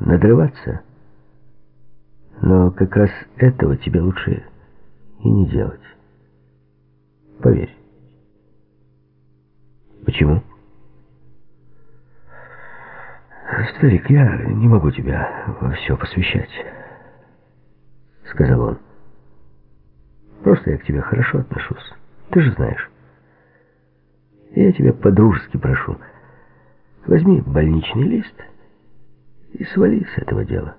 надрываться. Но как раз этого тебе лучше и не делать. Поверь. Почему? Старик, я не могу тебя во все посвящать, сказал он. Просто я к тебе хорошо отношусь. Ты же знаешь. Я тебя по-дружески прошу. Возьми больничный лист и свали с этого дела.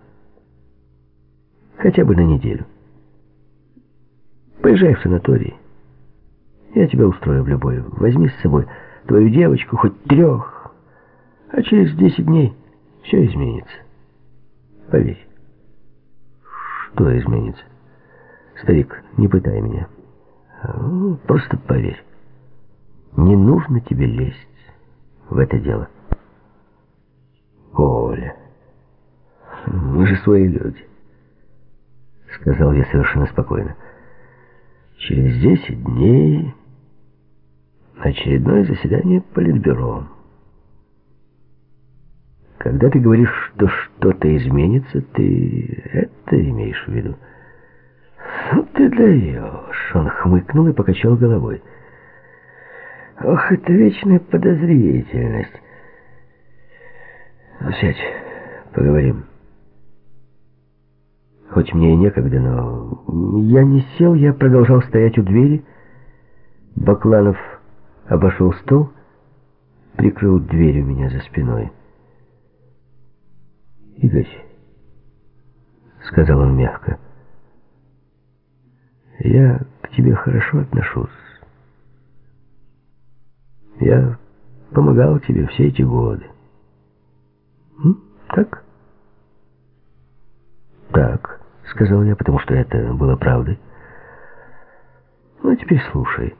Хотя бы на неделю. Поезжай в санаторий. Я тебя устрою в любой. Возьми с собой твою девочку, хоть трех. А через десять дней все изменится. Поверь. Что изменится? Старик, не пытай меня. Ну, просто поверь. Не нужно тебе лезть в это дело. Оля, мы же свои люди, сказал я совершенно спокойно. Через десять дней очередное заседание Политбюро. Когда ты говоришь, что что-то изменится, ты это имеешь в виду? Ну ты даешь. Он хмыкнул и покачал головой. Ох, это вечная подозрительность. Ну, сядь, поговорим. Хоть мне и некогда, но я не сел, я продолжал стоять у двери. Бакланов обошел стол, прикрыл дверь у меня за спиной. «Игорь», — сказал он мягко, — «я к тебе хорошо отношусь. Я помогал тебе все эти годы. М? Так?» Сказал я, потому что это было правдой. «Ну, теперь слушай.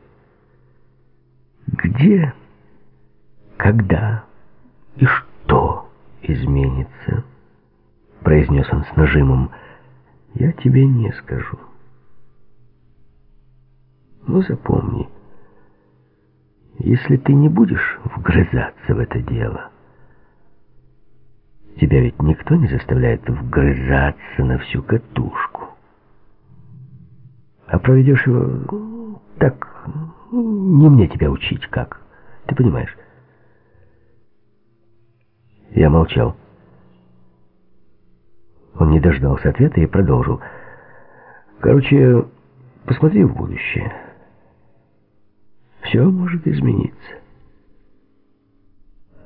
Где, когда и что изменится?» произнес он с нажимом, я тебе не скажу. Но запомни, если ты не будешь вгрызаться в это дело, тебя ведь никто не заставляет вгрызаться на всю катушку. А проведешь его так, не мне тебя учить как, ты понимаешь? Я молчал. Он не дождался ответа и продолжил. Короче, посмотри в будущее. Все может измениться.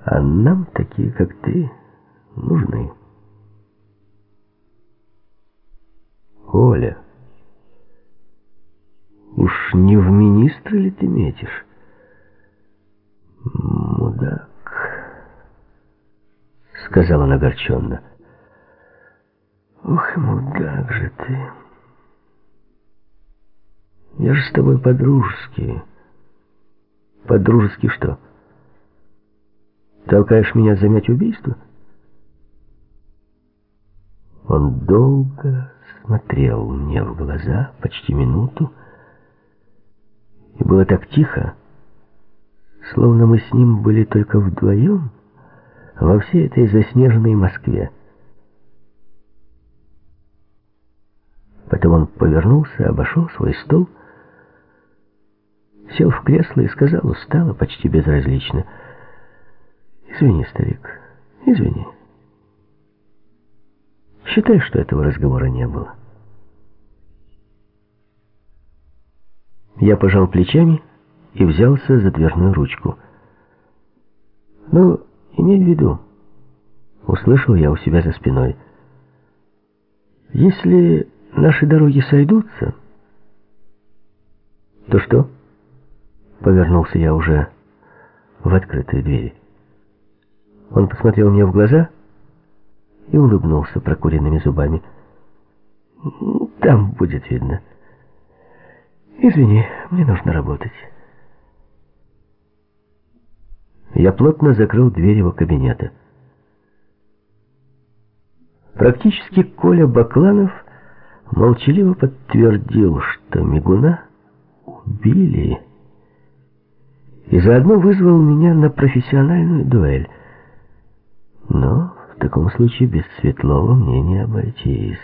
А нам такие, как ты, нужны. Оля, уж не в министры ли ты метишь? Мудак, сказала она огорченно. Ох, мудак же ты. Я же с тобой по-дружески. По-дружески что? Толкаешь меня занять убийство? Он долго смотрел мне в глаза, почти минуту, и было так тихо, словно мы с ним были только вдвоем во всей этой заснеженной Москве. Потом он повернулся, обошел свой стол, сел в кресло и сказал устало, почти безразлично. «Извини, старик, извини. Считай, что этого разговора не было». Я пожал плечами и взялся за дверную ручку. «Ну, имей в виду», — услышал я у себя за спиной, — «если наши дороги сойдутся, то что? Повернулся я уже в открытые двери. Он посмотрел мне в глаза и улыбнулся прокуренными зубами. Там будет видно. Извини, мне нужно работать. Я плотно закрыл дверь его кабинета. Практически Коля Бакланов молчаливо подтвердил, что Мигуна убили, и заодно вызвал меня на профессиональную дуэль. Но В таком случае без Светлова мне не обойтись.